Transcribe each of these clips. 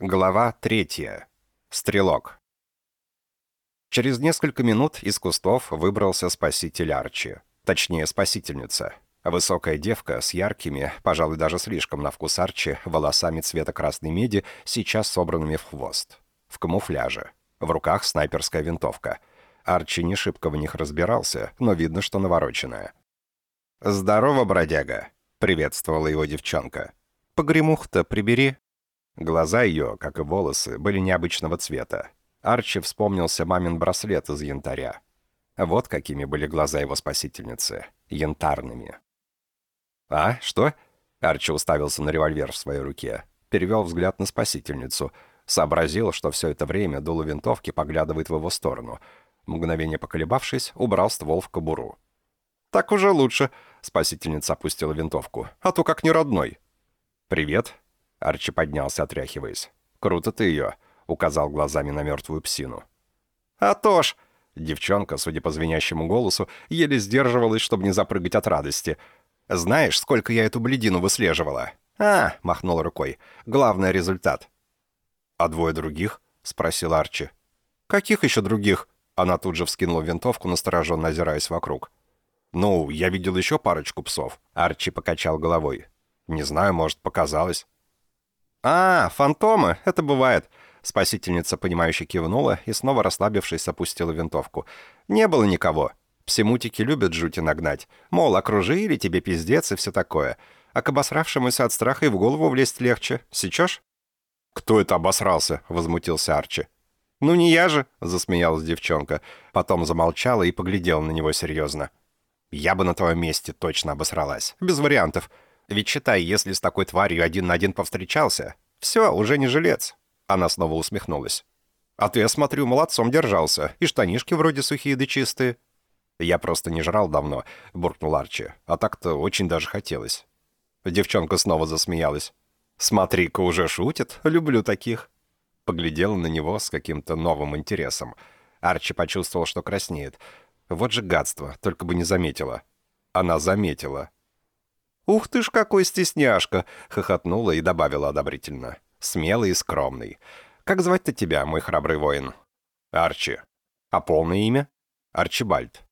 Глава третья. Стрелок. Через несколько минут из кустов выбрался спаситель Арчи. Точнее, спасительница. Высокая девка с яркими, пожалуй, даже слишком на вкус Арчи, волосами цвета красной меди, сейчас собранными в хвост. В камуфляже. В руках снайперская винтовка. Арчи не шибко в них разбирался, но видно, что навороченная. «Здорово, бродяга!» — приветствовала его девчонка. «Погремух-то прибери», Глаза ее, как и волосы, были необычного цвета. Арчи вспомнился мамин браслет из янтаря. Вот какими были глаза его спасительницы. Янтарными. «А? Что?» Арчи уставился на револьвер в своей руке. Перевел взгляд на спасительницу. Сообразил, что все это время дуло винтовки поглядывает в его сторону. Мгновение поколебавшись, убрал ствол в кобуру. «Так уже лучше», — спасительница опустила винтовку. «А то как не родной». «Привет», Арчи поднялся, отряхиваясь. «Круто ты ее», — указал глазами на мертвую псину. «А то ж!» Девчонка, судя по звенящему голосу, еле сдерживалась, чтобы не запрыгать от радости. «Знаешь, сколько я эту бледину выслеживала?» «А!» — махнул рукой. «Главный результат». «А двое других?» — спросил Арчи. «Каких еще других?» Она тут же вскинула винтовку, настороженно озираясь вокруг. «Ну, я видел еще парочку псов». Арчи покачал головой. «Не знаю, может, показалось». «А, фантомы, это бывает». Спасительница, понимающе кивнула и, снова расслабившись, опустила винтовку. «Не было никого. Псимутики любят жути нагнать. Мол, окружили, тебе пиздец и все такое. А к обосравшемуся от страха и в голову влезть легче. Сечешь?» «Кто это обосрался?» — возмутился Арчи. «Ну не я же!» — засмеялась девчонка. Потом замолчала и поглядела на него серьезно. «Я бы на твоем месте точно обосралась. Без вариантов. Ведь считай, если с такой тварью один на один повстречался, все, уже не жилец». Она снова усмехнулась. «А ты, я смотрю, молодцом держался, и штанишки вроде сухие да чистые». «Я просто не жрал давно», — буркнул Арчи. «А так-то очень даже хотелось». Девчонка снова засмеялась. «Смотри-ка, уже шутит. Люблю таких». Поглядела на него с каким-то новым интересом. Арчи почувствовал, что краснеет. Вот же гадство, только бы не заметила. Она заметила. «Ух ты ж, какой стесняшка!» — хохотнула и добавила одобрительно. «Смелый и скромный. Как звать-то тебя, мой храбрый воин?» «Арчи». «А полное имя?» «Арчибальд».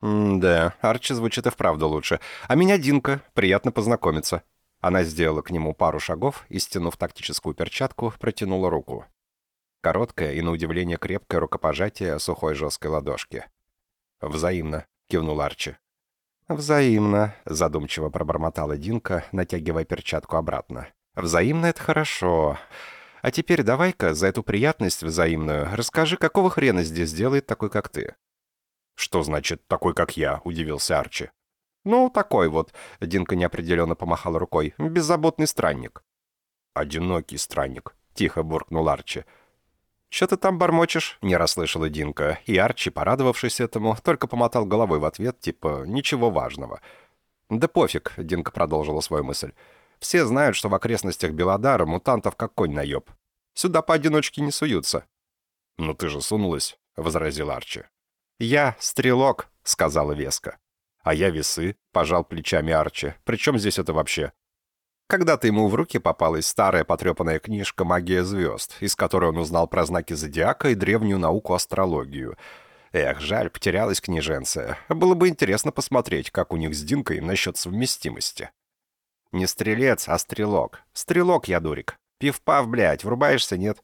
«Да, Арчи звучит и вправду лучше. А меня Динка. Приятно познакомиться». Она сделала к нему пару шагов и, стянув тактическую перчатку, протянула руку. Короткое и, на удивление, крепкое рукопожатие сухой жесткой ладошки. «Взаимно», — кивнул Арчи. «Взаимно», — задумчиво пробормотала Динка, натягивая перчатку обратно. «Взаимно — это хорошо. А теперь давай-ка за эту приятность взаимную расскажи, какого хрена здесь делает такой, как ты?» «Что значит «такой, как я»?» — удивился Арчи. «Ну, такой вот», — Динка неопределенно помахала рукой, — «беззаботный странник». «Одинокий странник», — тихо буркнул Арчи. «Что ты там бормочешь?» — не расслышала Динка, и Арчи, порадовавшись этому, только помотал головой в ответ, типа «ничего важного». «Да пофиг», — Динка продолжила свою мысль. «Все знают, что в окрестностях Белодара мутантов как конь наеб. Сюда поодиночке не суются». «Ну ты же сунулась», — возразил Арчи. «Я стрелок», — сказала Веска. «А я весы», — пожал плечами Арчи. «При здесь это вообще?» Когда-то ему в руки попалась старая потрепанная книжка «Магия звезд», из которой он узнал про знаки зодиака и древнюю науку астрологию. Эх, жаль, потерялась книженция. Было бы интересно посмотреть, как у них с Динкой насчет совместимости. Не стрелец, а стрелок. Стрелок я, дурик. Пив-пав, блядь, врубаешься, нет?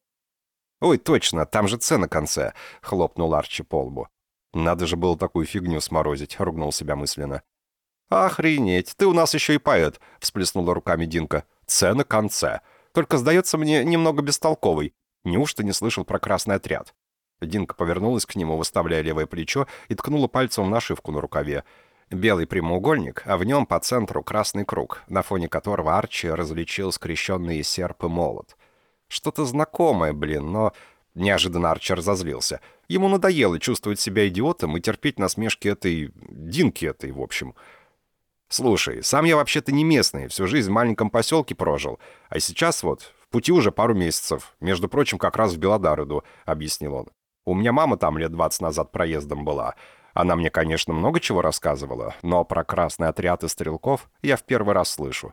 «Ой, точно, там же цена на конце», — хлопнул Арчи по лбу. «Надо же было такую фигню сморозить», — ругнул себя мысленно. «Охренеть, ты у нас еще и поэт», — всплеснула руками Динка. «Цена конце. Только, сдается мне, немного бестолковый. Неужто не слышал про красный отряд?» Динка повернулась к нему, выставляя левое плечо, и ткнула пальцем в нашивку на рукаве. Белый прямоугольник, а в нем по центру красный круг, на фоне которого Арчи различил скрещенные серп и молот. Что-то знакомое, блин, но... Неожиданно Арчи разозлился. Ему надоело чувствовать себя идиотом и терпеть насмешки этой... Динки этой, в общем. «Слушай, сам я вообще-то не местный, всю жизнь в маленьком поселке прожил. А сейчас вот, в пути уже пару месяцев. Между прочим, как раз в Белодар иду», — объяснил он. «У меня мама там лет 20 назад проездом была. Она мне, конечно, много чего рассказывала, но про красный отряд и стрелков я в первый раз слышу.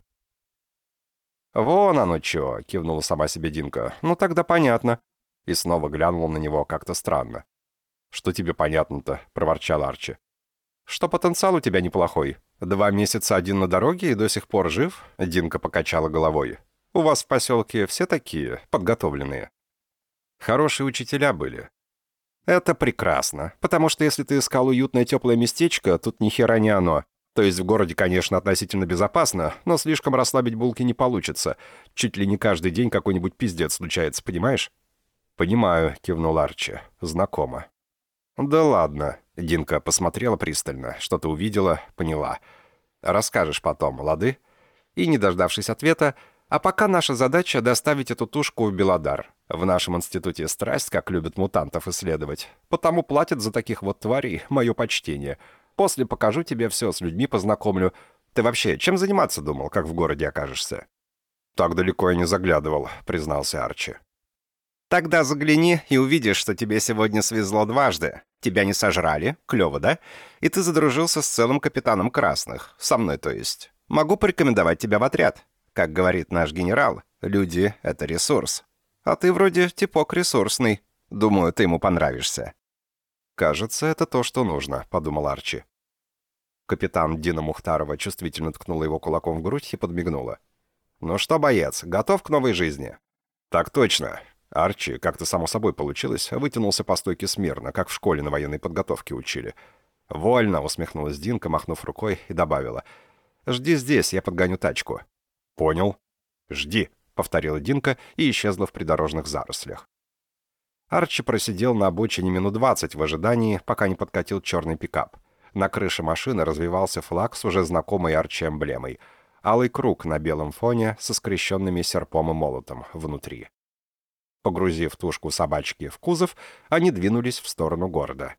«Вон оно чё!» — кивнула сама себе Динка. «Ну тогда понятно». И снова глянул на него как-то странно. «Что тебе понятно-то?» — проворчал Арчи. «Что потенциал у тебя неплохой. Два месяца один на дороге и до сих пор жив?» Динка покачала головой. «У вас в поселке все такие, подготовленные». Хорошие учителя были. Это прекрасно, потому что если ты искал уютное теплое местечко, тут ни хера не оно. То есть в городе, конечно, относительно безопасно, но слишком расслабить булки не получится. Чуть ли не каждый день какой-нибудь пиздец случается, понимаешь? «Понимаю», — кивнул Арчи. «Знакомо». «Да ладно», — Динка посмотрела пристально, что-то увидела, поняла. «Расскажешь потом, лады?» И, не дождавшись ответа, «А пока наша задача — доставить эту тушку в Белодар. В нашем институте страсть, как любят мутантов исследовать. Потому платят за таких вот тварей мое почтение». После покажу тебе все, с людьми познакомлю. Ты вообще чем заниматься думал, как в городе окажешься?» «Так далеко я не заглядывал», — признался Арчи. «Тогда загляни и увидишь, что тебе сегодня свезло дважды. Тебя не сожрали, клево, да? И ты задружился с целым капитаном Красных, со мной то есть. Могу порекомендовать тебя в отряд. Как говорит наш генерал, люди — это ресурс. А ты вроде типок ресурсный. Думаю, ты ему понравишься». «Кажется, это то, что нужно», — подумал Арчи. Капитан Дина Мухтарова чувствительно ткнула его кулаком в грудь и подмигнула. «Ну что, боец, готов к новой жизни?» «Так точно». Арчи, как-то само собой получилось, вытянулся по стойке смирно, как в школе на военной подготовке учили. «Вольно», — усмехнулась Динка, махнув рукой, и добавила. «Жди здесь, я подгоню тачку». «Понял». «Жди», — повторила Динка и исчезла в придорожных зарослях. Арчи просидел на обочине минут двадцать в ожидании, пока не подкатил черный пикап. На крыше машины развивался флаг с уже знакомой Арчи эмблемой. Алый круг на белом фоне со скрещенными серпом и молотом внутри. Погрузив тушку собачки в кузов, они двинулись в сторону города.